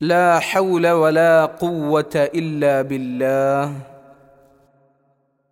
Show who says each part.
Speaker 1: لا حول ولا قوة إلا بالله.